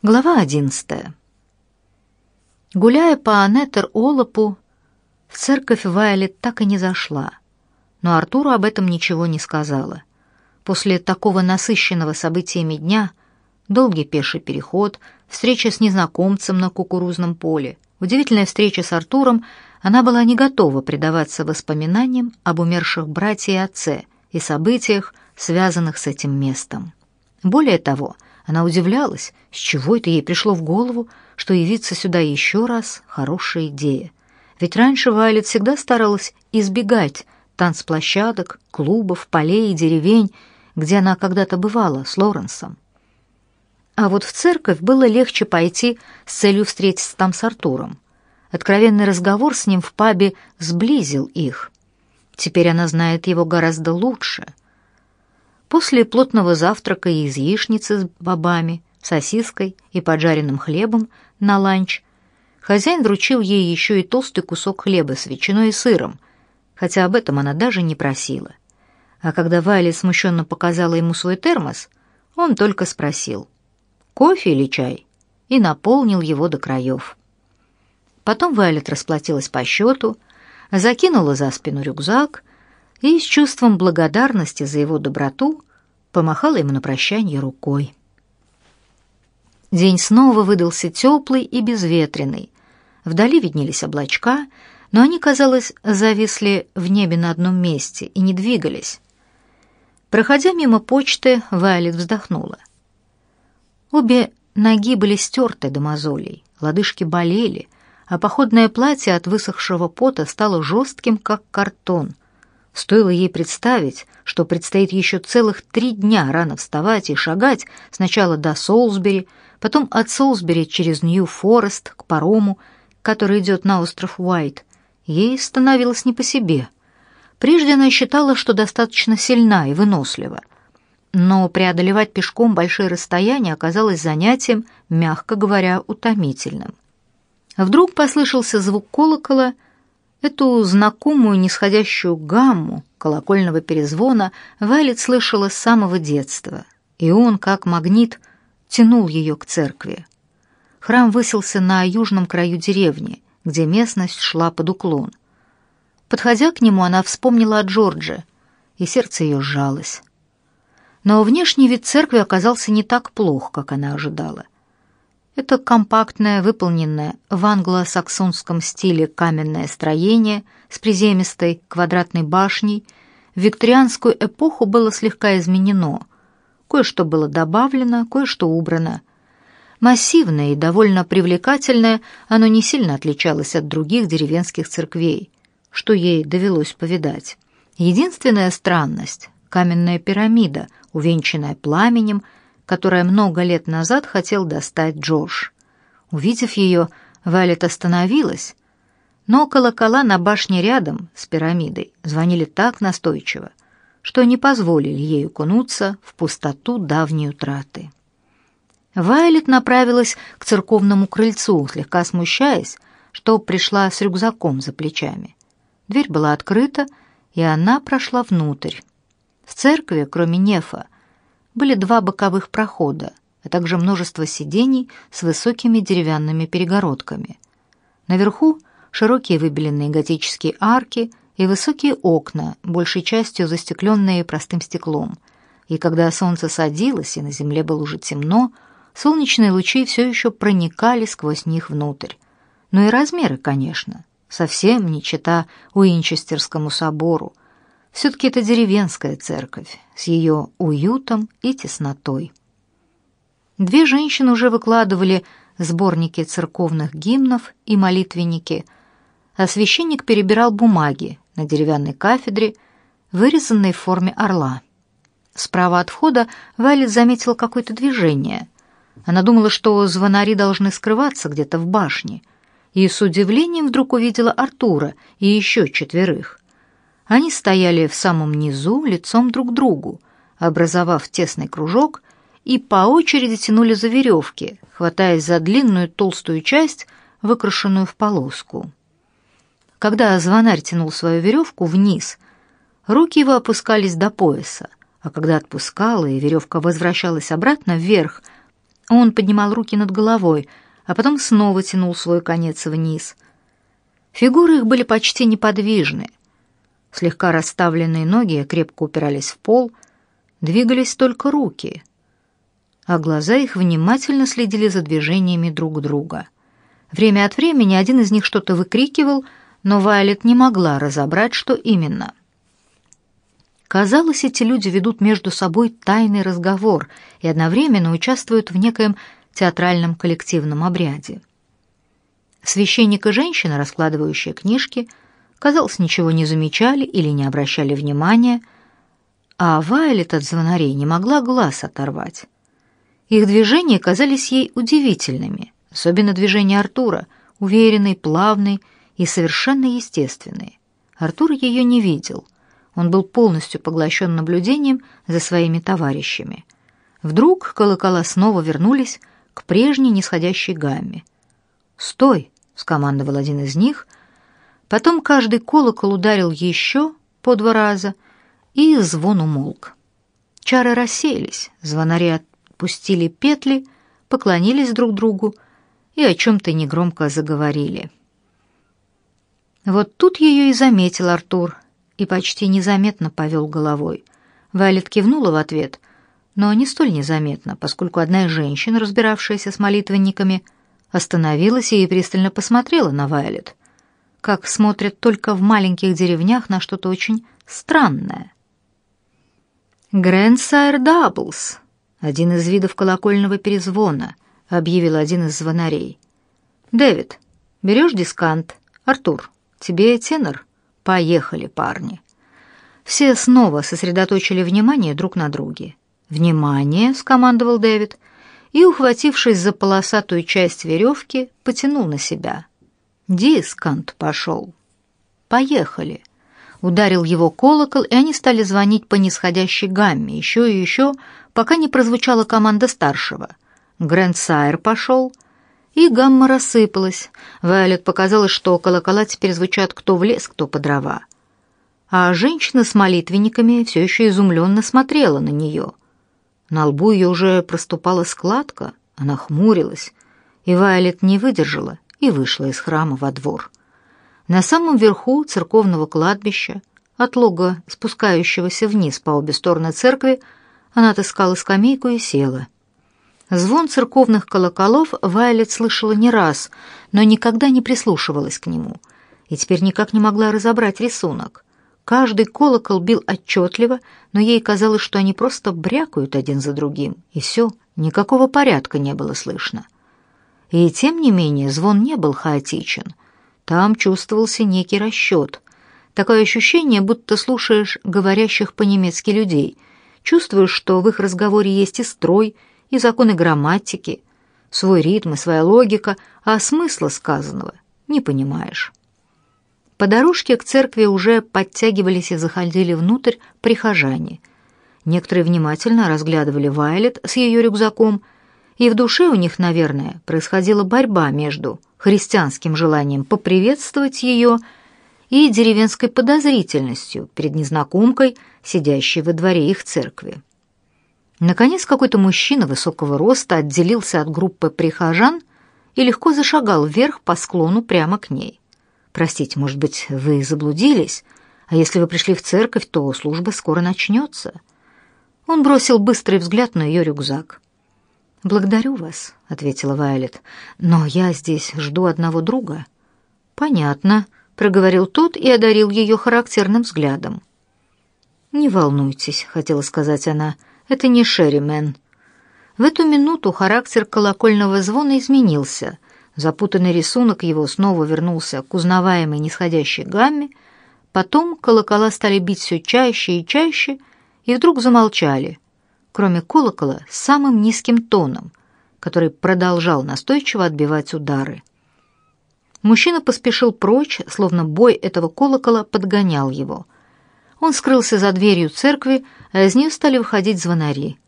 Глава одиннадцатая. Гуляя по Анетер-Олопу, в церковь Вайлет так и не зашла, но Артуру об этом ничего не сказала. После такого насыщенного событиями дня, долгий пеший переход, встреча с незнакомцем на кукурузном поле, удивительная встреча с Артуром, она была не готова предаваться воспоминаниям об умерших братьях и отце и событиях, связанных с этим местом. Более того, она удивлялась, с чего это ей пришло в голову, что явиться сюда еще раз — хорошая идея. Ведь раньше Вайлет всегда старалась избегать танцплощадок, клубов, полей и деревень, где она когда-то бывала с Лоренсом. А вот в церковь было легче пойти с целью встретиться там с Артуром. Откровенный разговор с ним в пабе сблизил их. Теперь она знает его гораздо лучше — После плотного завтрака из яичницы с бобами, сосиской и поджаренным хлебом на ланч хозяин вручил ей еще и толстый кусок хлеба с ветчиной и сыром, хотя об этом она даже не просила. А когда Вайли смущенно показала ему свой термос, он только спросил «Кофе или чай?» и наполнил его до краев. Потом Вайлет расплатилась по счету, закинула за спину рюкзак и с чувством благодарности за его доброту помахала ему на прощание рукой. День снова выдался теплый и безветренный. Вдали виднелись облачка, но они, казалось, зависли в небе на одном месте и не двигались. Проходя мимо почты, Вайлет вздохнула. Обе ноги были стерты до мозолей, лодыжки болели, а походное платье от высохшего пота стало жестким, как картон — Стоило ей представить, что предстоит еще целых три дня рано вставать и шагать сначала до Солсбери, потом от Солсбери через Нью-Форест к парому, который идет на остров Уайт. Ей становилось не по себе. Прежде она считала, что достаточно сильна и вынослива. Но преодолевать пешком большие расстояния оказалось занятием, мягко говоря, утомительным. Вдруг послышался звук колокола — Эту знакомую нисходящую гамму колокольного перезвона Вайлет слышала с самого детства, и он, как магнит, тянул ее к церкви. Храм высился на южном краю деревни, где местность шла под уклон. Подходя к нему, она вспомнила о Джордже, и сердце ее сжалось. Но внешний вид церкви оказался не так плох, как она ожидала — это компактное, выполненное в англо-саксонском стиле каменное строение с приземистой квадратной башней в викторианскую эпоху было слегка изменено. Кое-что было добавлено, кое-что убрано. Массивное и довольно привлекательное, оно не сильно отличалось от других деревенских церквей, что ей довелось повидать. Единственная странность — каменная пирамида, увенчанная пламенем — которое много лет назад хотел достать Джош. Увидев ее, Вайлет остановилась, но колокола на башне рядом с пирамидой звонили так настойчиво, что не позволили ей укунуться в пустоту давней утраты. Вайлет направилась к церковному крыльцу, слегка смущаясь, что пришла с рюкзаком за плечами. Дверь была открыта, и она прошла внутрь. В церкви, кроме нефа, были два боковых прохода, а также множество сидений с высокими деревянными перегородками. Наверху широкие выбеленные готические арки и высокие окна, большей частью застекленные простым стеклом. И когда солнце садилось и на земле было уже темно, солнечные лучи все еще проникали сквозь них внутрь. Ну и размеры, конечно, совсем не чета Уинчестерскому собору, все-таки это деревенская церковь с ее уютом и теснотой. Две женщины уже выкладывали сборники церковных гимнов и молитвенники, а священник перебирал бумаги на деревянной кафедре, вырезанной в форме орла. Справа от входа Вайлет заметила какое-то движение. Она думала, что звонари должны скрываться где-то в башне, и с удивлением вдруг увидела Артура и еще четверых. Они стояли в самом низу, лицом друг к другу, образовав тесный кружок, и по очереди тянули за веревки, хватаясь за длинную толстую часть, выкрашенную в полоску. Когда звонарь тянул свою веревку вниз, руки его опускались до пояса, а когда отпускала и веревка возвращалась обратно вверх, Он поднимал руки над головой, а потом снова тянул свой конец вниз. Фигуры их были почти неподвижны. Слегка расставленные ноги крепко упирались в пол, двигались только руки, а глаза их внимательно следили за движениями друг друга. Время от времени один из них что-то выкрикивал, но Вайлет не могла разобрать, что именно. Казалось, эти люди ведут между собой тайный разговор и одновременно участвуют в некоем театральном коллективном обряде. Священник и женщина, раскладывающие книжки, казалось, ничего не замечали или не обращали внимания, а Вайлет от звонарей не могла глаз оторвать. Их движения казались ей удивительными, особенно движения Артура, уверенный, плавный и совершенно естественный. Артур ее не видел — он был полностью поглощен наблюдением за своими товарищами. Вдруг колокола снова вернулись к прежней нисходящей гамме. «Стой!» — скомандовал один из них. Потом каждый колокол ударил еще по два раза, и звон умолк. Чары рассеялись, звонари отпустили петли, поклонились друг другу и о чем-то негромко заговорили. Вот тут ее и заметил Артур — и почти незаметно повел головой. Вайлет кивнула в ответ, но не столь незаметно, поскольку одна из женщин, разбиравшаяся с молитвенниками, остановилась и пристально посмотрела на Вайлет, как смотрят только в маленьких деревнях на что-то очень странное. «Грэндсайр Даблс», один из видов колокольного перезвона, объявил один из звонарей. «Дэвид, берешь дискант? Артур, тебе тенор?» Поехали, парни. Все снова сосредоточили внимание друг на друге. «Внимание!» — скомандовал Дэвид, и, ухватившись за полосатую часть веревки, потянул на себя. Дискант пошел. «Поехали!» Ударил его колокол, и они стали звонить по нисходящей гамме, еще и еще, пока не прозвучала команда старшего. Грэнд Сайр пошел — и гамма рассыпалась. Вайолет показалось, что колокола теперь звучат кто в лес, кто по дрова. А женщина с молитвенниками все еще изумленно смотрела на нее. На лбу ее уже проступала складка, она хмурилась, и Вайолет не выдержала и вышла из храма во двор. На самом верху церковного кладбища, от лога, спускающегося вниз по обе стороны церкви, она отыскала скамейку и села — Звон церковных колоколов Вайлет слышала не раз, но никогда не прислушивалась к нему, и теперь никак не могла разобрать рисунок. Каждый колокол бил отчетливо, но ей казалось, что они просто брякают один за другим, и все, никакого порядка не было слышно. И тем не менее звон не был хаотичен. Там чувствовался некий расчет. Такое ощущение, будто слушаешь говорящих по-немецки людей, чувствуешь, что в их разговоре есть и строй, и законы грамматики, свой ритм и своя логика, а смысла сказанного не понимаешь. По дорожке к церкви уже подтягивались и заходили внутрь прихожане. Некоторые внимательно разглядывали Вайлет с ее рюкзаком, и в душе у них, наверное, происходила борьба между христианским желанием поприветствовать ее и деревенской подозрительностью перед незнакомкой, сидящей во дворе их церкви. Наконец какой-то мужчина высокого роста отделился от группы прихожан и легко зашагал вверх по склону прямо к ней. «Простите, может быть, вы заблудились? А если вы пришли в церковь, то служба скоро начнется». Он бросил быстрый взгляд на ее рюкзак. «Благодарю вас», — ответила Вайлет, — «но я здесь жду одного друга». «Понятно», — проговорил тот и одарил ее характерным взглядом. «Не волнуйтесь», — хотела сказать она, — это не Шерримен. В эту минуту характер колокольного звона изменился. Запутанный рисунок его снова вернулся к узнаваемой нисходящей гамме. Потом колокола стали бить все чаще и чаще, и вдруг замолчали, кроме колокола самым низким тоном, который продолжал настойчиво отбивать удары. Мужчина поспешил прочь, словно бой этого колокола подгонял его — он скрылся за дверью церкви, а из нее стали выходить звонари.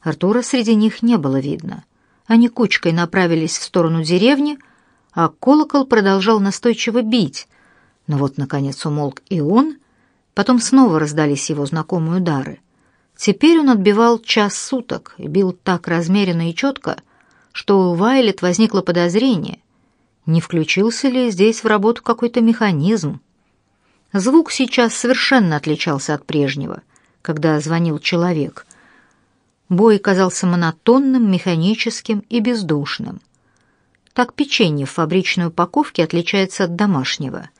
Артура среди них не было видно. Они кучкой направились в сторону деревни, а колокол продолжал настойчиво бить. Но вот, наконец, умолк и он, потом снова раздались его знакомые удары. Теперь он отбивал час суток и бил так размеренно и четко, что у Вайлет возникло подозрение, не включился ли здесь в работу какой-то механизм. Звук сейчас совершенно отличался от прежнего, когда звонил человек. Бой казался монотонным, механическим и бездушным. Так печенье в фабричной упаковке отличается от домашнего –